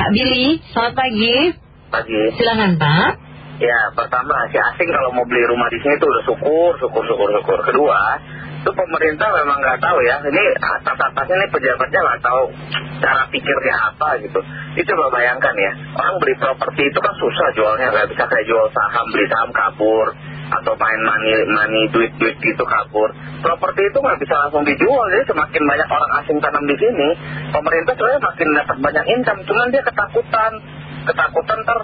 Pak Billy, selamat pagi. Pagi. Silakan Pak. Ya, pertama si asing kalau mau beli rumah di sini tuh udah syukur, syukur, syukur, syukur. Kedua, itu pemerintah memang nggak tahu ya. Ini atas-atasnya ini pejabatnya nggak tahu cara pikirnya apa gitu. Itu coba bayangkan ya, orang beli properti itu kan susah jualnya, nggak bisa kayak jual saham, beli saham kabur atau main money, money duit duit gitu kabur. Properti itu nggak bisa langsung dijual, jadi semakin banyak orang asing tanam di sini, pemerintah sebenarnya makin dapat banyak income, cuman dia ketakutan ketakutan ntar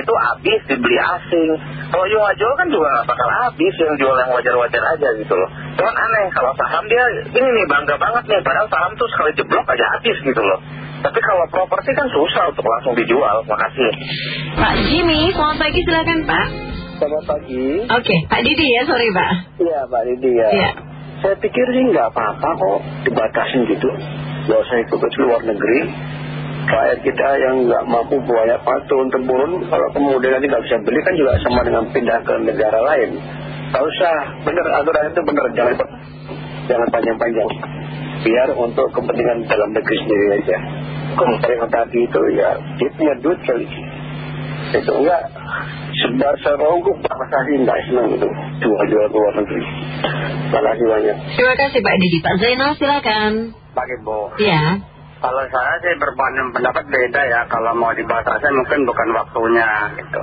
itu habis dibeli asing. Kalau jual-jual kan juga nggak bakal habis, yang jual yang wajar-wajar aja gitu loh. Cuman aneh, kalau saham dia ini nih bangga banget nih, padahal saham tuh sekali jeblok aja habis gitu loh. Tapi kalau properti kan susah untuk langsung dijual. Makasih. Pak Jimmy, selamat pagi silakan Pak. Selamat pagi. Oke, Pak Didi ya, sorry Pak. Iya, Pak Didi ya. Iya. Saya pikir sih nggak apa-apa kok dibatasin gitu. Gak usah ikut ke luar negeri. Rakyat kita yang nggak mampu buaya turun temurun, kalau kemudian nanti nggak bisa beli kan juga sama dengan pindah ke negara lain. Gak usah, bener aturan itu bener, jangan jangan panjang-panjang. Biar untuk kepentingan dalam negeri sendiri aja. Kalau tadi itu ya, dia punya duit kali. Itu enggak, sebar serongkuk Pak Kasih enggak senang itu jual-jual ke luar negeri. Terima kasih banyak. Terima kasih Pak Didi. Pak Zainal silakan. Pagi Bu. Iya. Kalau saya sih berpendapat beda ya. Kalau mau dibatasi mungkin bukan waktunya gitu.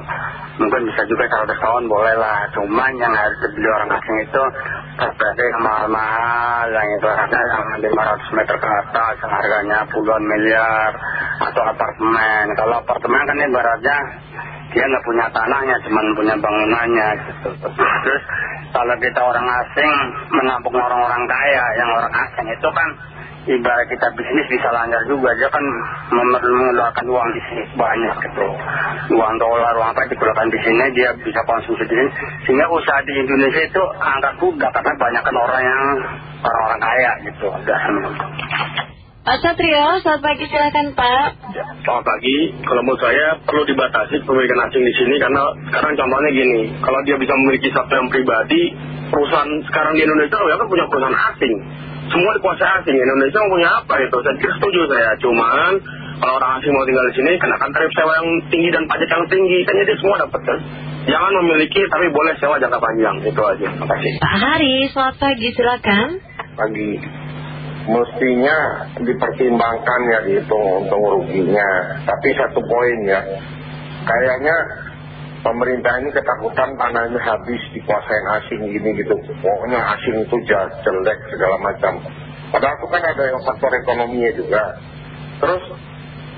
Mungkin bisa juga 100 tahun boleh lah. Cuman yang harus dibeli orang asing itu seperti yang mahal-mahal. Yang itu harganya yang 500 meter ke atas. Harganya puluhan miliar. Atau apartemen. Kalau apartemen kan ibaratnya dia nggak punya tanahnya, cuman punya bangunannya gitu. Terus kalau kita orang asing menampung orang-orang kaya, yang orang asing itu kan ibarat kita bisnis bisa lancar juga. Dia kan mengeluarkan uang di sini banyak gitu. Uang dolar uang apa dikeluarkan di sini dia bisa konsumsi di sini. Sehingga usaha di Indonesia itu angkat kuda karena banyak kan orang yang orang-orang kaya gitu. Udah Pak Satrio, selamat pagi silakan Pak. Ya, selamat pagi. Kalau menurut saya perlu dibatasi pemilikan asing di sini karena sekarang contohnya gini, kalau dia bisa memiliki satu yang pribadi, perusahaan sekarang di Indonesia ya kan punya perusahaan asing, semua dikuasai asing. Indonesia mau punya apa itu? Saya kira setuju saya. Cuman kalau orang asing mau tinggal di sini, kenakan tarif sewa yang tinggi dan pajak yang tinggi, kan jadi semua dapat kan. Jangan memiliki, tapi boleh sewa jangka panjang. Itu aja. Terima kasih. Pak Hari, selamat pagi silakan. Pagi mestinya dipertimbangkan ya dihitung untung ruginya. Tapi satu poin ya, kayaknya pemerintah ini ketakutan tanahnya habis dikuasain asing gini gitu. Pokoknya asing itu jelek segala macam. Padahal itu kan ada yang faktor ekonominya juga. Terus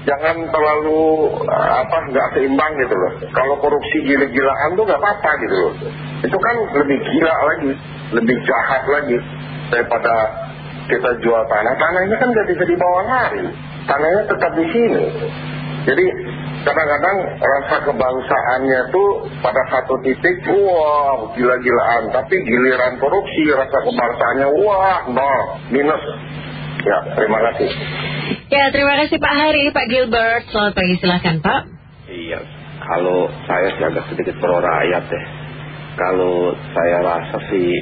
jangan terlalu apa nggak seimbang gitu loh. Kalau korupsi gila-gilaan tuh nggak apa-apa gitu loh. Itu kan lebih gila lagi, lebih jahat lagi daripada kita jual tanah, tanahnya kan nggak bisa dibawa lari, tanahnya tetap di sini. Jadi kadang-kadang rasa kebangsaannya tuh pada satu titik, wah gila-gilaan. Tapi giliran korupsi, rasa kebangsaannya, wah nol, minus. Ya, terima kasih. Ya, terima kasih Pak Hari. Pak Gilbert, selamat pagi silakan Pak. Iya, kalau saya sih agak sedikit pro rakyat deh. Kalau saya rasa sih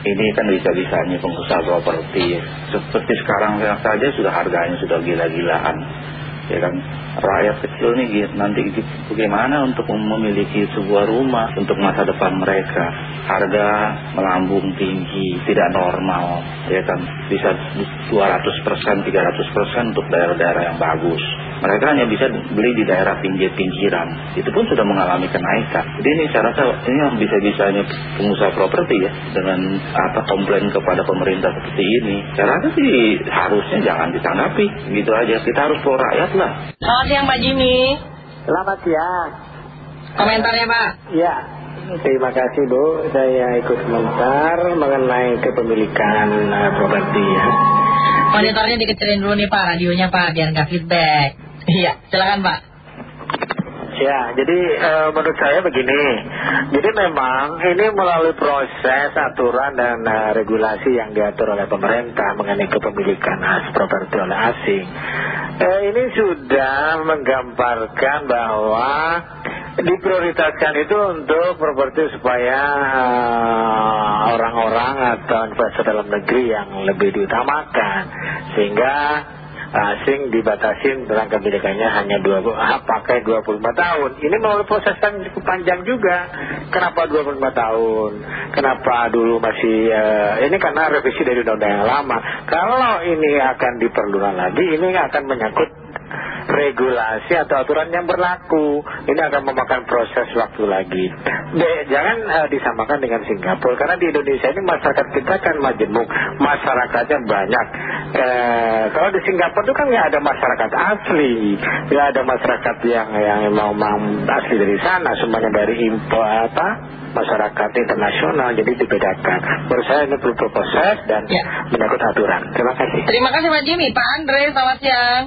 ini kan bisa-bisanya pengusaha properti seperti sekarang saja sudah harganya sudah gila-gilaan ya kan rakyat kecil nih nanti bagaimana untuk memiliki sebuah rumah untuk masa depan mereka? Harga melambung tinggi tidak normal ya kan? Bisa 200% 300% untuk daerah-daerah yang bagus mereka hanya bisa beli di daerah pinggir-pinggiran itu pun sudah mengalami kenaikan. Jadi ini saya rasa ini yang bisa-bisanya pengusaha properti ya dengan apa komplain kepada pemerintah seperti ini. Saya rasa sih harusnya jangan ditanggapi. Gitu aja. Kita harus pro rakyat lah. Selamat siang Pak Jimmy. Selamat siang. Komentarnya Pak? Ya Terima kasih Bu. Saya ikut komentar mengenai kepemilikan uh, properti ya. Monitornya dikecilin dulu nih Pak. Radionya Pak Biar nggak feedback Iya silakan Pak Ya, jadi uh, menurut saya begini. Jadi memang ini melalui proses aturan dan uh, regulasi yang diatur oleh pemerintah mengenai kepemilikan as properti oleh asing. Uh, ini sudah menggambarkan bahwa diprioritaskan itu untuk properti supaya orang-orang atau investor dalam negeri yang lebih diutamakan. Sehingga asing dibatasin tentang kepemilikannya hanya 20, ah, pakai 25 tahun. Ini melalui proses yang cukup panjang juga. Kenapa 25 tahun? Kenapa dulu masih, eh, ini karena revisi dari undang-undang yang lama. Kalau ini akan diperlukan lagi, ini akan menyangkut regulasi atau aturan yang berlaku. Ini akan memakan proses waktu lagi. B, jangan eh, disamakan dengan Singapura karena di Indonesia ini masyarakat kita kan majemuk, masyarakatnya banyak. Eh, kalau di Singapura itu kan nggak ada masyarakat asli, nggak ada masyarakat yang yang mau, mau asli dari sana, semuanya dari impor apa masyarakat internasional, jadi dibedakan. Menurut saya ini perlu proses dan Ya. menyangkut aturan. Terima kasih. Terima kasih Pak Jimmy. Pak Andre, selamat siang.